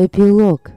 Эпилог.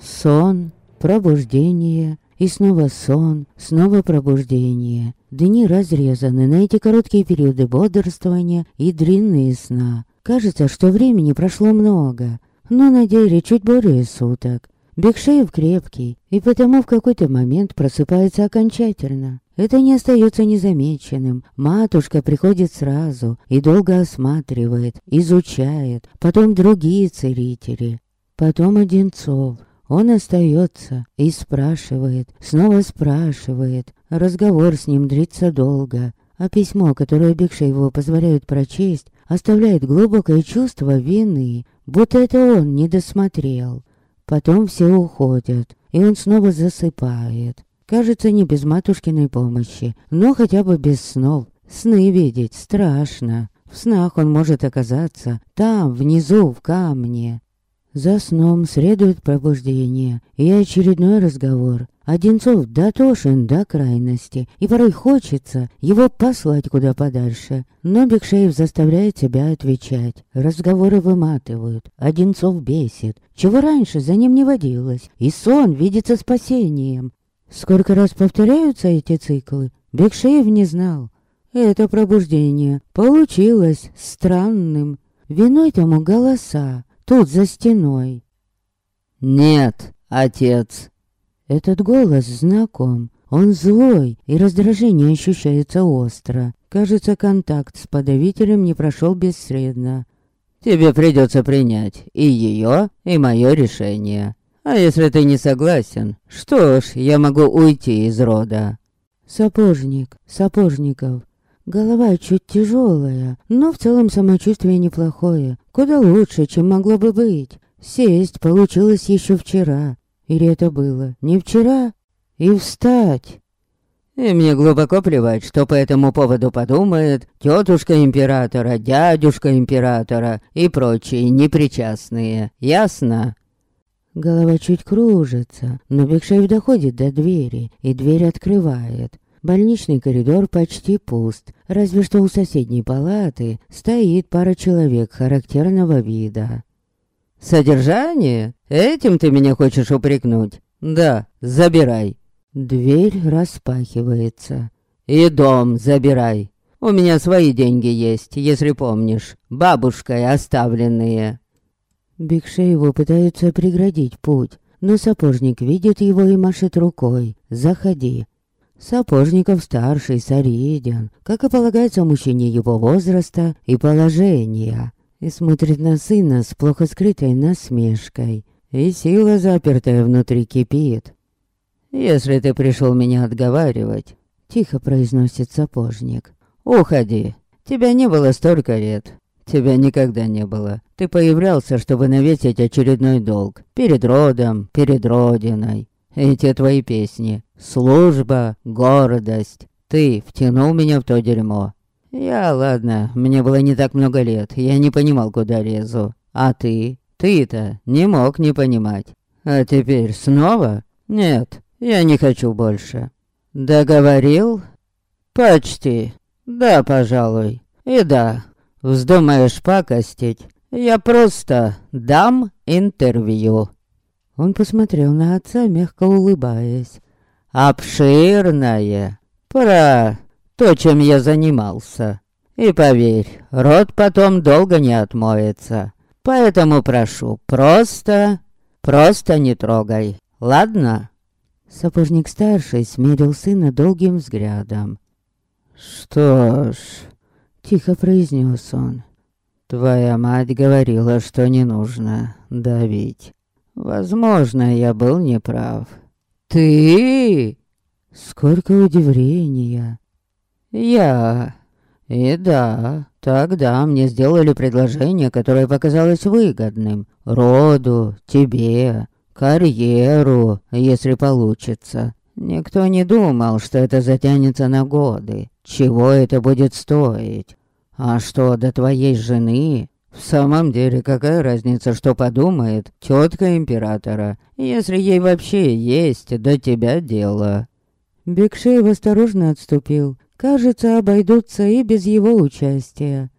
Сон, пробуждение и снова сон, снова пробуждение. Дни разрезаны на эти короткие периоды бодрствования и длинные сна. Кажется, что времени прошло много, но на деле чуть более суток. Бекшеев крепкий, и потому в какой-то момент просыпается окончательно. Это не остается незамеченным. Матушка приходит сразу и долго осматривает, изучает, потом другие целители, потом Одинцов. Он остается и спрашивает, снова спрашивает. Разговор с ним длится долго, а письмо, которое Бекшееву позволяют прочесть, оставляет глубокое чувство вины, будто это он не досмотрел. Потом все уходят, и он снова засыпает. Кажется, не без матушкиной помощи, но хотя бы без снов. Сны видеть страшно. В снах он может оказаться там, внизу, в камне. За сном следует пробуждение и очередной разговор. Одинцов дотошен до крайности, и порой хочется его послать куда подальше. Но Бекшеев заставляет себя отвечать. Разговоры выматывают. Одинцов бесит. Чего раньше за ним не водилось. И сон видится спасением. Сколько раз повторяются эти циклы, Бекшеев не знал. Это пробуждение получилось странным. Виной тому голоса тут за стеной. «Нет, отец!» Этот голос знаком. Он злой, и раздражение ощущается остро. Кажется, контакт с подавителем не прошел бесследно. «Тебе придется принять и ее, и мое решение. А если ты не согласен, что ж, я могу уйти из рода». Сапожник, Сапожников, Голова чуть тяжелая, но в целом самочувствие неплохое. Куда лучше, чем могло бы быть. Сесть получилось еще вчера. Или это было не вчера? И встать. И мне глубоко плевать, что по этому поводу подумает тетушка императора, дядюшка императора и прочие непричастные. Ясно? Голова чуть кружится, но Бекшеев доходит до двери, и дверь открывает. Больничный коридор почти пуст, разве что у соседней палаты стоит пара человек характерного вида. «Содержание? Этим ты меня хочешь упрекнуть? Да, забирай». Дверь распахивается. «И дом забирай. У меня свои деньги есть, если помнишь, бабушкой оставленные». Бекшееву пытаются преградить путь, но сапожник видит его и машет рукой. «Заходи». Сапожников старший, солиден, как и полагается мужчине его возраста и положения, и смотрит на сына с плохо скрытой насмешкой, и сила, запертая внутри, кипит. «Если ты пришел меня отговаривать», — тихо произносит сапожник, — «уходи. Тебя не было столько лет. Тебя никогда не было. Ты появлялся, чтобы навесить очередной долг. Перед родом, перед родиной. Эти твои песни. Служба, гордость. Ты втянул меня в то дерьмо. Я, ладно, мне было не так много лет, я не понимал, куда лезу. А ты? Ты-то не мог не понимать. А теперь снова? Нет, я не хочу больше. Договорил? Почти. Да, пожалуй. И да, вздумаешь пакостить, я просто дам интервью. Он посмотрел на отца, мягко улыбаясь. «Обширное. Про то, чем я занимался. И поверь, рот потом долго не отмоется. Поэтому прошу, просто, просто не трогай. Ладно?» Сапожник старший смерил сына долгим взглядом. «Что ж...» — тихо произнес он. «Твоя мать говорила, что не нужно давить. Возможно, я был неправ. Ты? Сколько удивления. Я. И да, тогда мне сделали предложение, которое показалось выгодным. Роду, тебе, карьеру, если получится. Никто не думал, что это затянется на годы. Чего это будет стоить? А что до твоей жены? В самом деле, какая разница, что подумает тетка императора, если ей вообще есть до тебя дело? Бекшеев осторожно отступил, кажется, обойдутся и без его участия.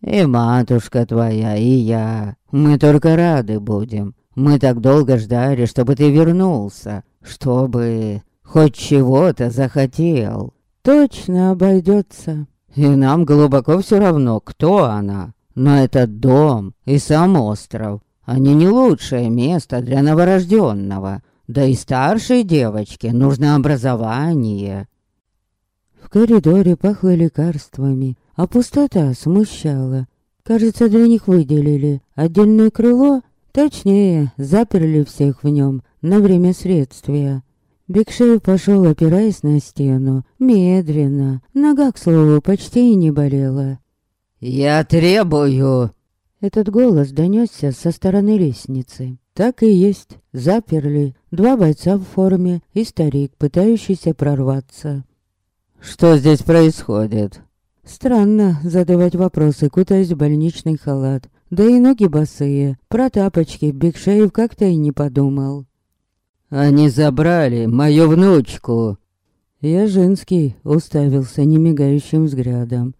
И матушка твоя, и я. Мы только рады будем. Мы так долго ждали, чтобы ты вернулся. Чтобы хоть чего-то захотел. Точно обойдется. И нам глубоко все равно, кто она. Но этот дом и сам остров, они не лучшее место для новорожденного. Да и старшей девочке нужно образование. В коридоре пахло лекарствами, а пустота смущала. Кажется, для них выделили отдельное крыло, точнее, заперли всех в нем на время следствия. Бекшеев пошел, опираясь на стену, медленно. Нога, к слову, почти и не болела. «Я требую!» Этот голос донесся со стороны лестницы. Так и есть. Заперли. Два бойца в форме и старик, пытающийся прорваться. «Что здесь происходит?» Странно задавать вопросы, кутаясь в больничный халат. Да и ноги босые. Про тапочки Бигшеев как-то и не подумал. «Они забрали мою внучку!» Я женский уставился немигающим взглядом.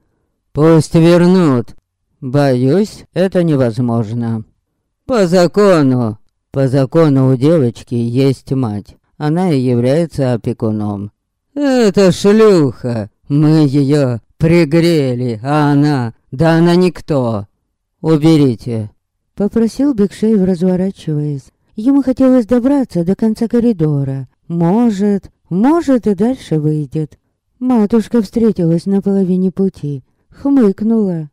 «Пусть вернут!» «Боюсь, это невозможно!» «По закону!» «По закону у девочки есть мать. Она и является опекуном. «Это шлюха! Мы ее пригрели, а она... Да она никто! Уберите!» Попросил Бекшеев, разворачиваясь. Ему хотелось добраться до конца коридора. Может, может и дальше выйдет. Матушка встретилась на половине пути. Хмыкнула.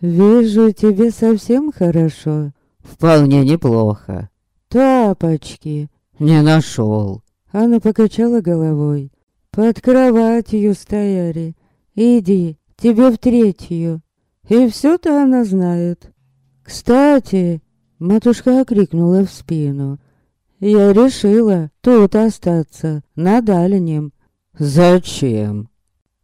«Вижу, тебе совсем хорошо». «Вполне неплохо». «Тапочки». «Не нашел». Она покачала головой. Под кроватью стояли. Иди, тебе в третью. И все-то она знает. Кстати, матушка окрикнула в спину. Я решила тут остаться, на дальнем. Зачем?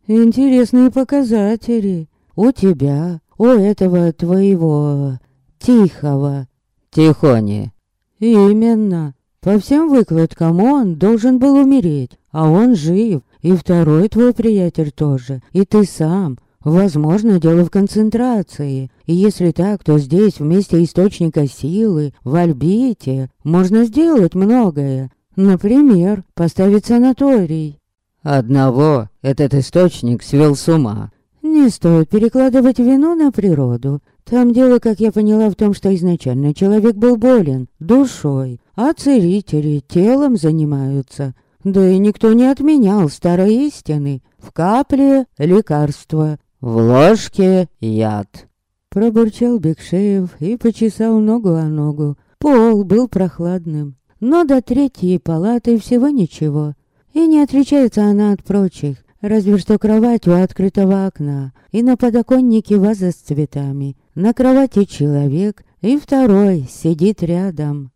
Интересные показатели. У тебя, у этого твоего тихого. Тихони. Именно. По всем выкладкам он должен был умереть, а он жив, и второй твой приятель тоже, и ты сам. Возможно, дело в концентрации. И если так, то здесь, вместе источника силы, в Альбите, можно сделать многое. Например, поставить санаторий. Одного этот источник свел с ума. Не стоит перекладывать вину на природу. Там дело, как я поняла, в том, что изначально человек был болен душой, а целители телом занимаются. Да и никто не отменял старой истины. В капле — лекарство, в ложке — яд. Пробурчал Бекшеев и почесал ногу о ногу. Пол был прохладным, но до третьей палаты всего ничего. И не отличается она от прочих, разве что кровать у открытого окна, и на подоконнике ваза с цветами. На кровати человек, и второй сидит рядом.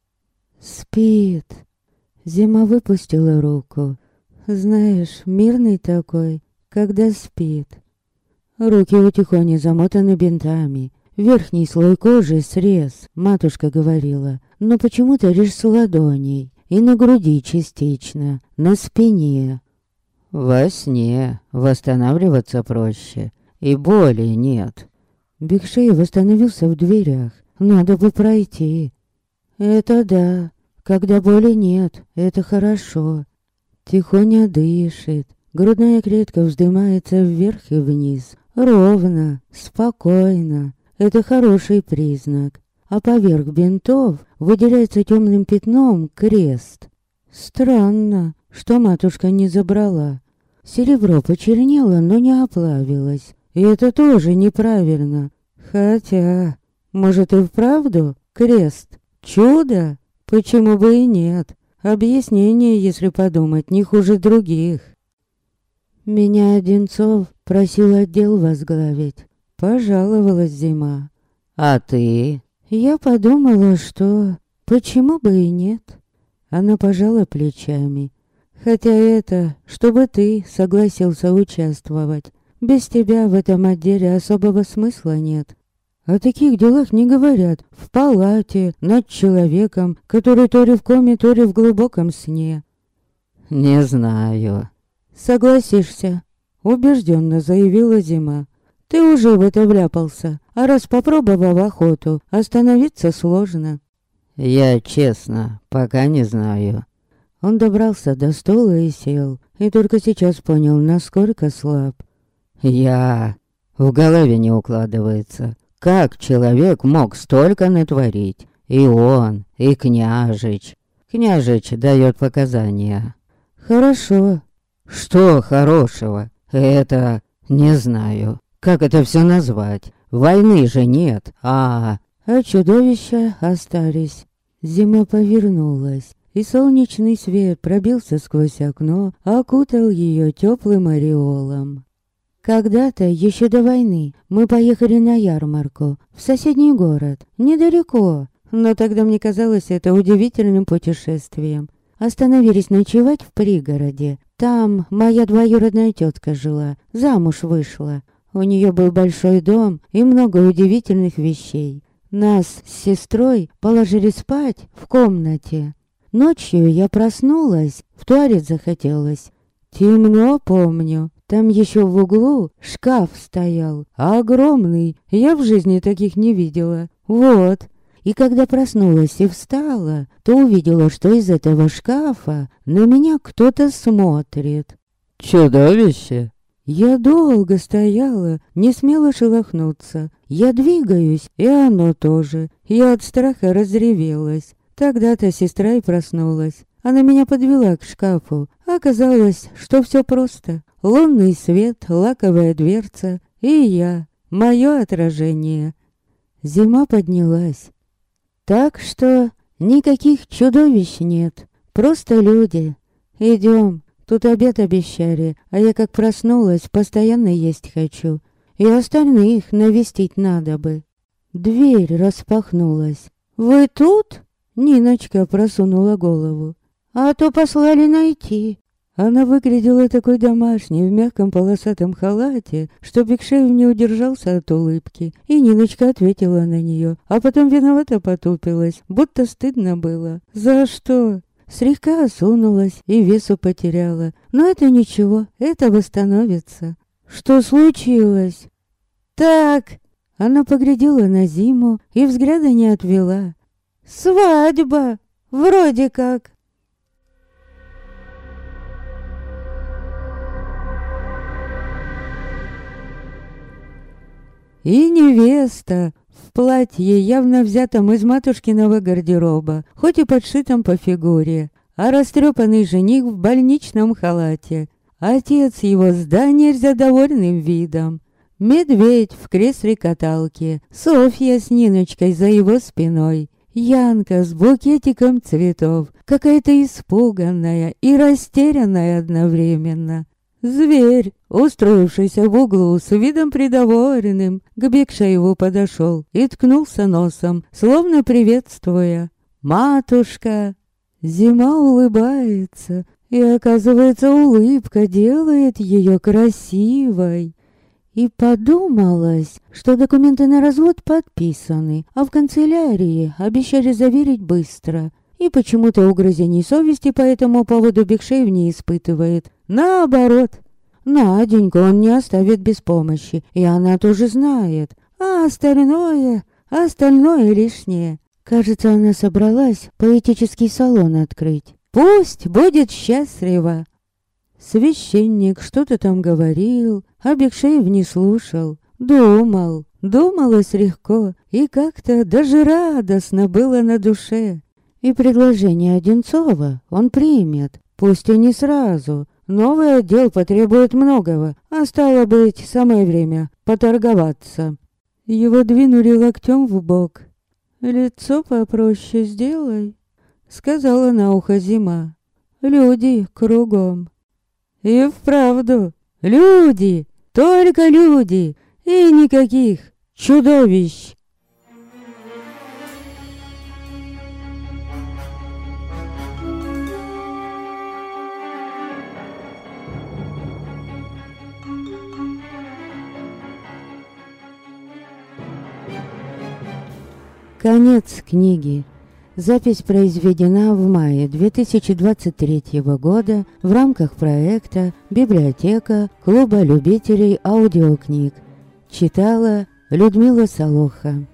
Спит. Зима выпустила руку. Знаешь, мирный такой, когда спит. Руки у Тихони замотаны бинтами. Верхний слой кожи срез, матушка говорила. Но почему-то лишь с ладоней. И на груди частично, на спине. Во сне восстанавливаться проще. И боли нет. Бекшей восстановился в дверях. Надо бы пройти. Это да. Когда боли нет, это хорошо. Тихоня дышит. Грудная клетка вздымается вверх и вниз. Ровно, спокойно. Это хороший признак. А поверх бинтов выделяется темным пятном крест. Странно, что матушка не забрала. Серебро почернело, но не оплавилось. И это тоже неправильно. Хотя, может и вправду крест? Чудо? Почему бы и нет? Объяснение, если подумать, не хуже других. Меня Одинцов просил отдел возглавить. Пожаловалась зима. А ты? Я подумала, что... Почему бы и нет? Она пожала плечами. Хотя это, чтобы ты согласился участвовать. Без тебя в этом отделе особого смысла нет. О таких делах не говорят в палате, над человеком, который то ли в коме, то ли в глубоком сне. Не знаю. Согласишься? убежденно заявила Зима. Ты уже в это вляпался, а раз попробовал охоту, остановиться сложно. Я честно, пока не знаю. Он добрался до стола и сел, и только сейчас понял, насколько слаб. Я... В голове не укладывается. Как человек мог столько натворить? И он, и княжич. Княжич дает показания. Хорошо. Что хорошего? Это... не знаю. Как это все назвать? Войны же нет, а... А чудовища остались. Зима повернулась, и солнечный свет пробился сквозь окно, окутал ее теплым ореолом. Когда-то, еще до войны, мы поехали на ярмарку, в соседний город, недалеко, но тогда мне казалось это удивительным путешествием. Остановились ночевать в пригороде. Там моя двоюродная тетка жила, замуж вышла. У нее был большой дом и много удивительных вещей. Нас с сестрой положили спать в комнате. Ночью я проснулась, в туалет захотелось. Темно помню. Там еще в углу шкаф стоял, огромный. Я в жизни таких не видела. Вот. И когда проснулась и встала, то увидела, что из этого шкафа на меня кто-то смотрит. «Чудовище!» Я долго стояла, не смела шелохнуться. Я двигаюсь, и оно тоже. Я от страха разревелась. Тогда-то сестра и проснулась. Она меня подвела к шкафу. Оказалось, что все просто. Лунный свет, лаковая дверца и я. Мое отражение. Зима поднялась. Так что никаких чудовищ нет. Просто люди. Идем. Тут обед обещали, а я как проснулась, постоянно есть хочу. И остальных навестить надо бы. Дверь распахнулась. «Вы тут?» Ниночка просунула голову. «А то послали найти». Она выглядела такой домашней в мягком полосатом халате, что Бекшеев не удержался от улыбки, и Ниночка ответила на нее, а потом виновато потупилась, будто стыдно было. «За что?» Слегка осунулась и весу потеряла. Но это ничего, это восстановится. Что случилось? Так, она поглядела на зиму и взгляда не отвела. Свадьба, вроде как. И невеста в платье, явно взятом из матушкиного гардероба, хоть и подшитом по фигуре, а растрепанный жених в больничном халате. Отец его с нельзя довольным видом. Медведь в кресле каталки, Софья с Ниночкой за его спиной, Янка с букетиком цветов, какая-то испуганная и растерянная одновременно. Зверь, устроившийся в углу с видом придоволенным, к Бекшееву подошел и ткнулся носом, словно приветствуя. «Матушка!» Зима улыбается, и, оказывается, улыбка делает ее красивой. И подумалось, что документы на развод подписаны, а в канцелярии обещали заверить быстро. И почему-то угрызений совести по этому поводу Бекшеев не испытывает. Наоборот, Наденьку он не оставит без помощи, и она тоже знает. А остальное, остальное лишнее. Кажется, она собралась поэтический салон открыть. Пусть будет счастлива. Священник что-то там говорил, а Бекшеев не слушал. Думал, думалось легко, и как-то даже радостно было на душе. И предложение Одинцова он примет, пусть и не сразу, Новый отдел потребует многого, а стало быть, самое время поторговаться. Его двинули локтем в бок. «Лицо попроще сделай», — сказала на ухо зима. «Люди кругом». «И вправду, люди, только люди, и никаких чудовищ». Конец книги. Запись произведена в мае 2023 года в рамках проекта «Библиотека Клуба любителей аудиокниг». Читала Людмила Солоха.